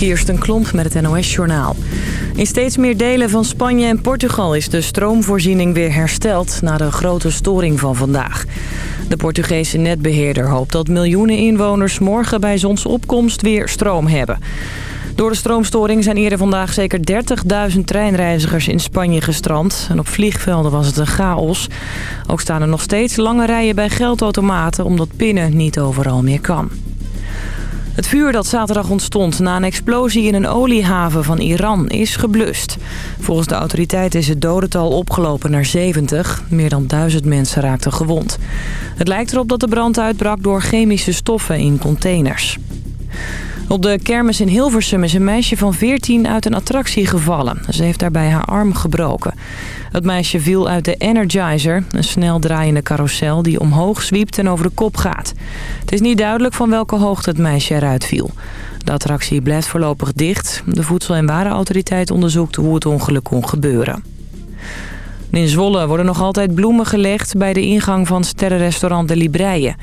Kirsten Klomp met het NOS-journaal. In steeds meer delen van Spanje en Portugal is de stroomvoorziening weer hersteld... na de grote storing van vandaag. De Portugese netbeheerder hoopt dat miljoenen inwoners morgen bij zonsopkomst weer stroom hebben. Door de stroomstoring zijn eerder vandaag zeker 30.000 treinreizigers in Spanje gestrand. En op vliegvelden was het een chaos. Ook staan er nog steeds lange rijen bij geldautomaten omdat pinnen niet overal meer kan. Het vuur dat zaterdag ontstond na een explosie in een oliehaven van Iran is geblust. Volgens de autoriteiten is het dodental opgelopen naar 70. Meer dan duizend mensen raakten gewond. Het lijkt erop dat de brand uitbrak door chemische stoffen in containers. Op de kermis in Hilversum is een meisje van 14 uit een attractie gevallen. Ze heeft daarbij haar arm gebroken. Het meisje viel uit de Energizer, een snel draaiende carousel die omhoog zwiept en over de kop gaat. Het is niet duidelijk van welke hoogte het meisje eruit viel. De attractie blijft voorlopig dicht. De Voedsel- en Warenautoriteit onderzoekt hoe het ongeluk kon gebeuren. In Zwolle worden nog altijd bloemen gelegd bij de ingang van sterrenrestaurant De Libreien.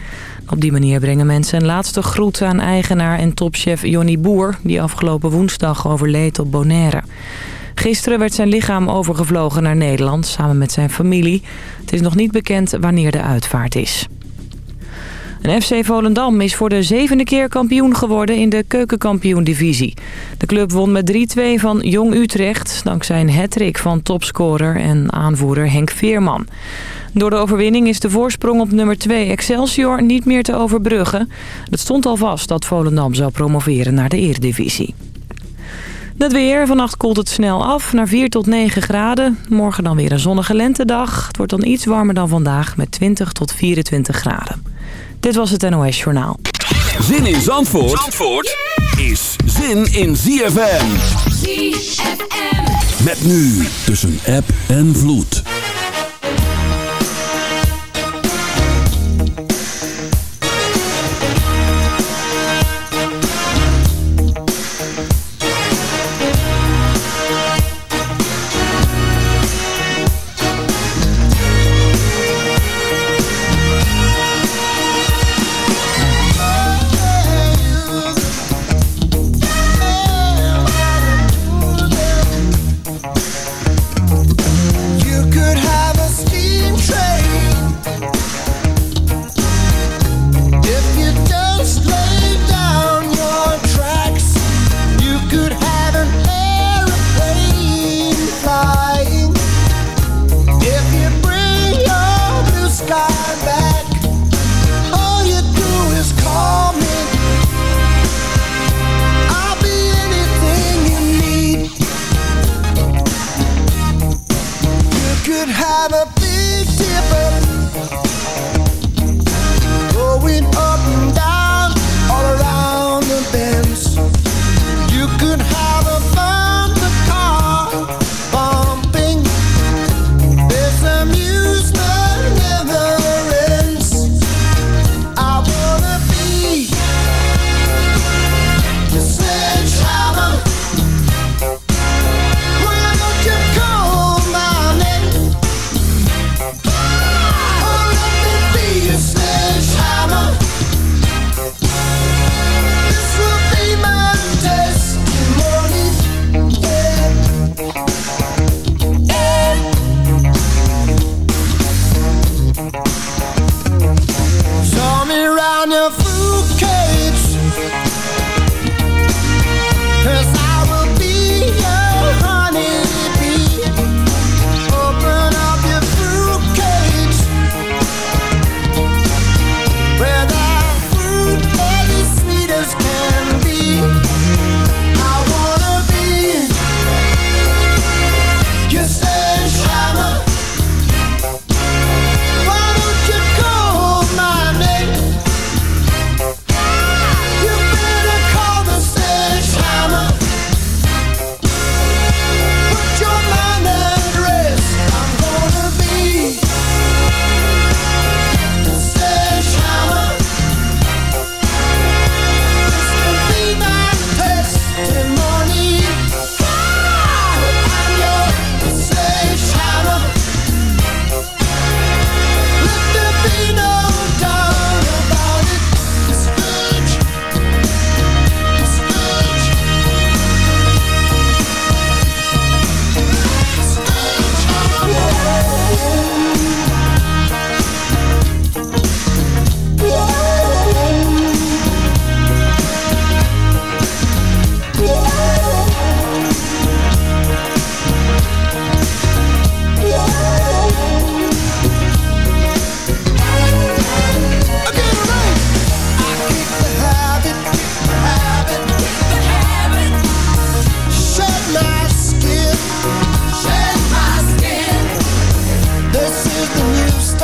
Op die manier brengen mensen een laatste groet aan eigenaar en topchef Jonny Boer... die afgelopen woensdag overleed op Bonaire. Gisteren werd zijn lichaam overgevlogen naar Nederland samen met zijn familie. Het is nog niet bekend wanneer de uitvaart is. FC Volendam is voor de zevende keer kampioen geworden in de keukenkampioen-divisie. De club won met 3-2 van Jong Utrecht... dankzij een hattrick van topscorer en aanvoerder Henk Veerman. Door de overwinning is de voorsprong op nummer 2 Excelsior niet meer te overbruggen. Het stond al vast dat Volendam zou promoveren naar de eredivisie. Het weer. Vannacht koelt het snel af naar 4 tot 9 graden. Morgen dan weer een zonnige lentedag. Het wordt dan iets warmer dan vandaag met 20 tot 24 graden. Dit was het NOS Journaal. Zin in Zandvoort, Zandvoort is zin in ZFM. ZFM. Met nu tussen app en vloed.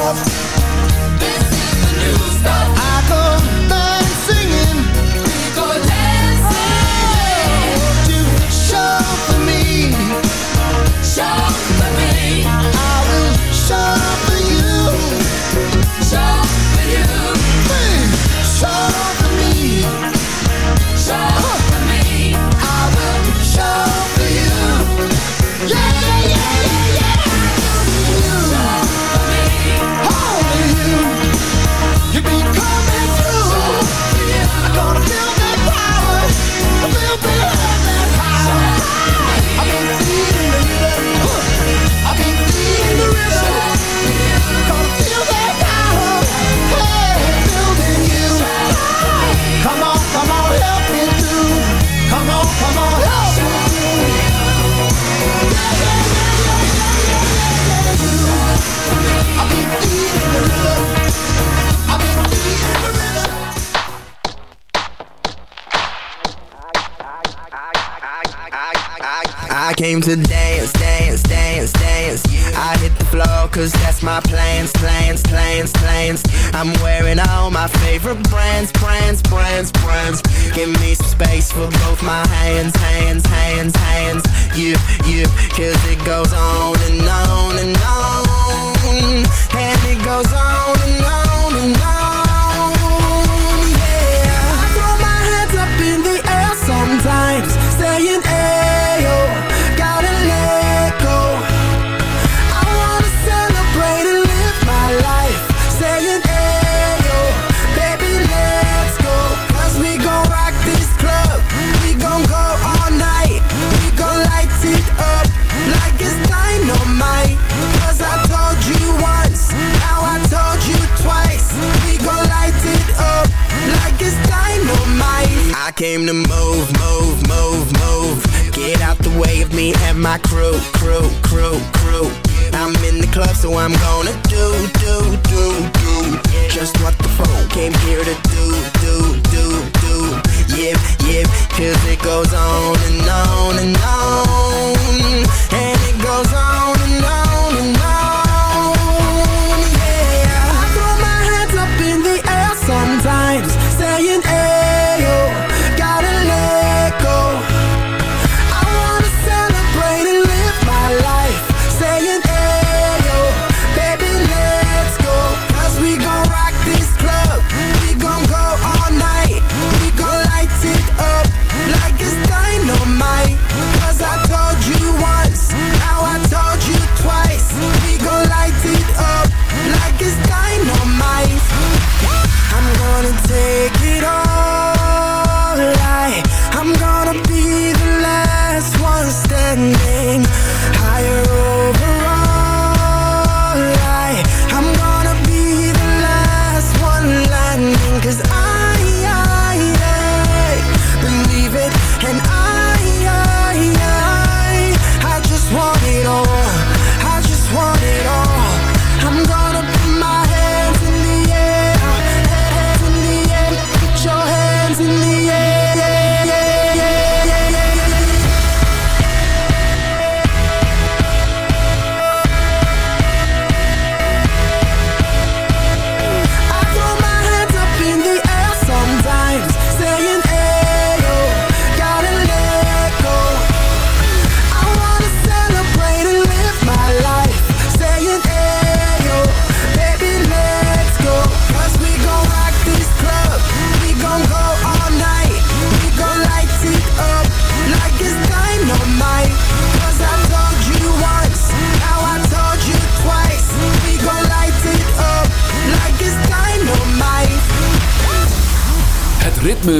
yourself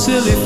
silly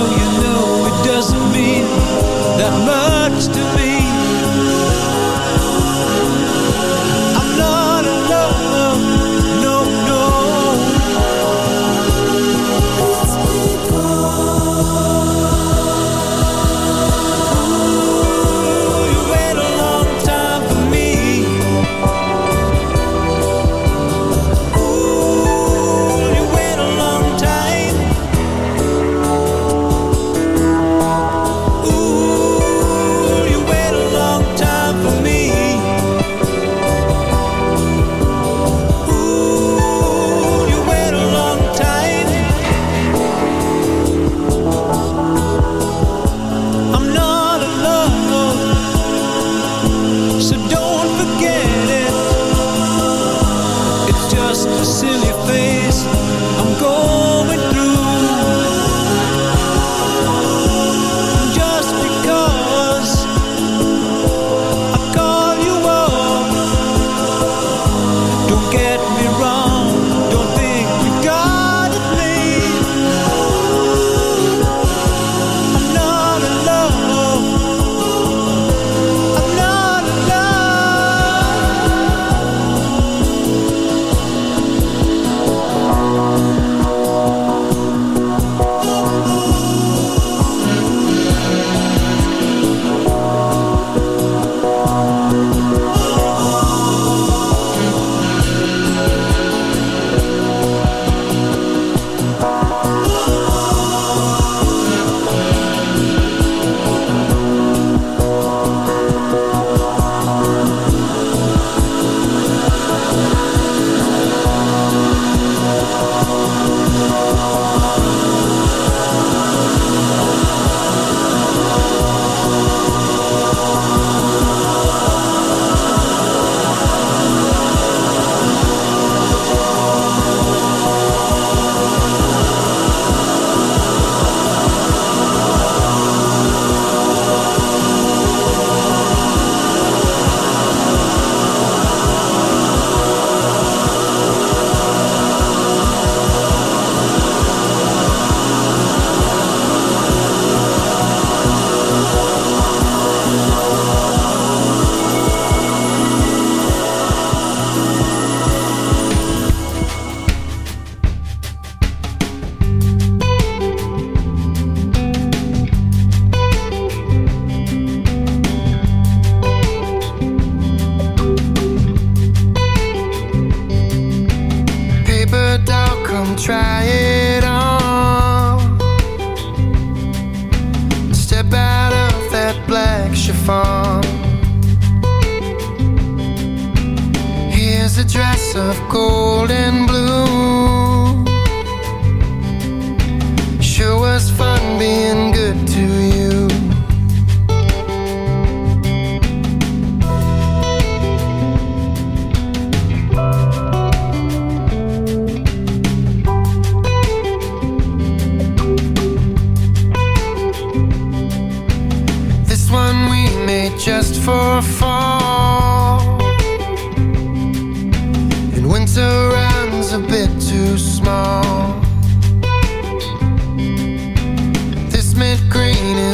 know you know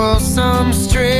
Some strings.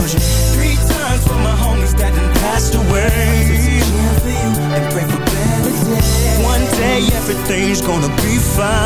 children. Three times for my homies that done passed away. And pray for better days. One day everything's gonna be fine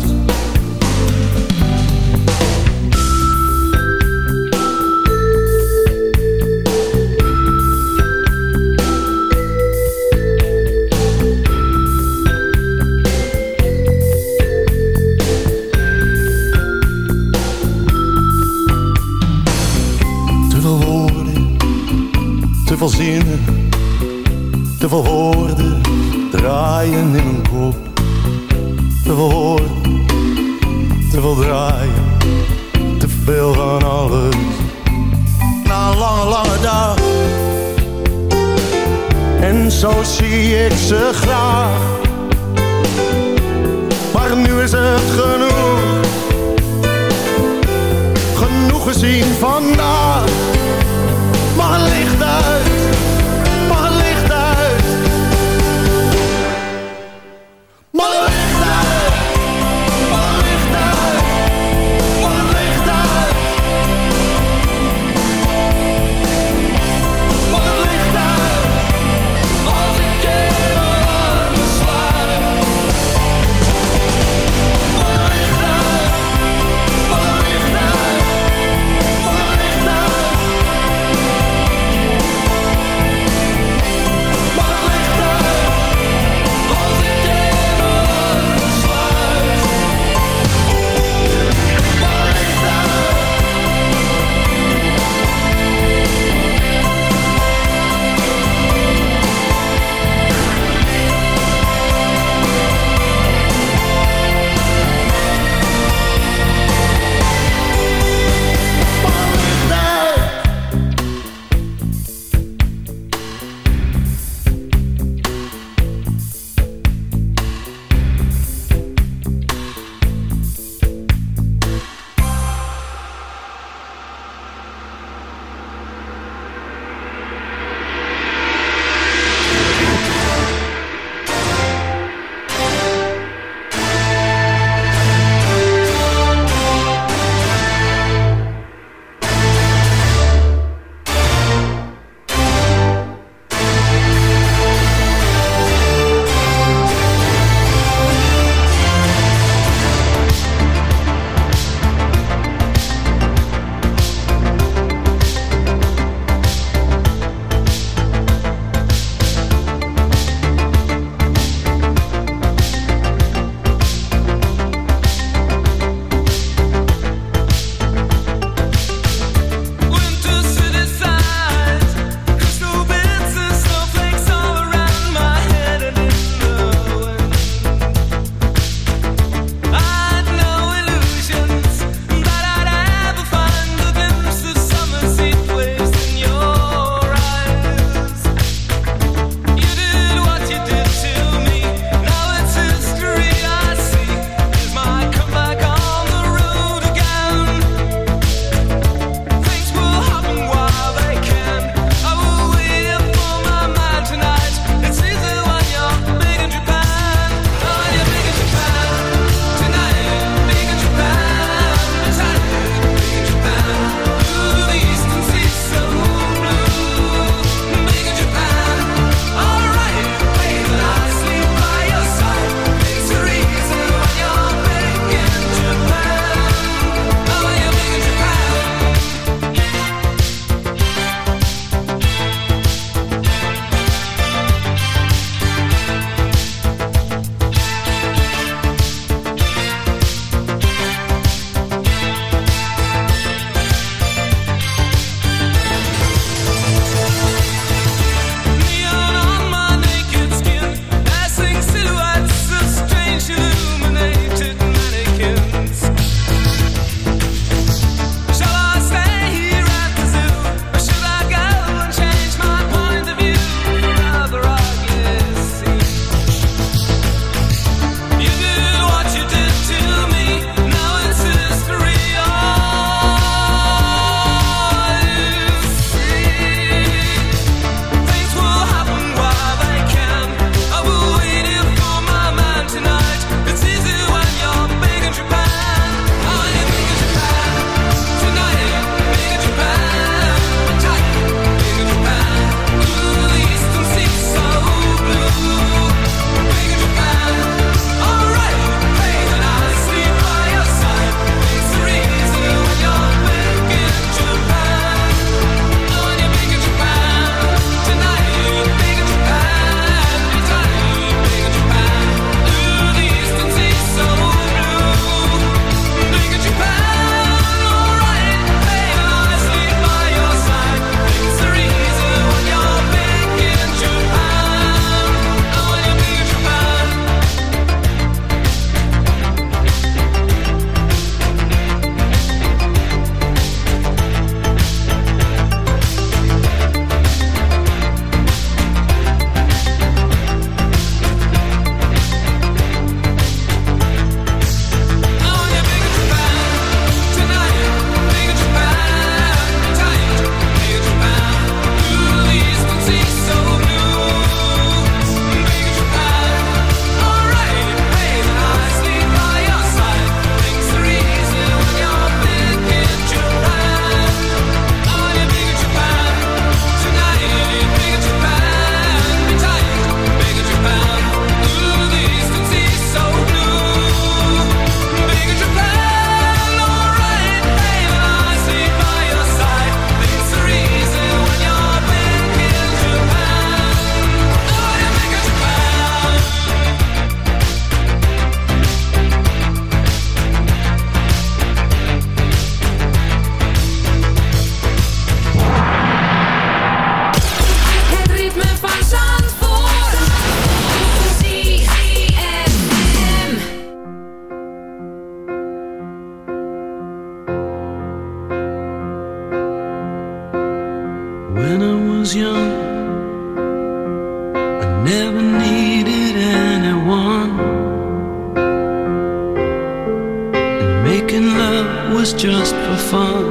veel was young, I never needed anyone. And making love was just for fun.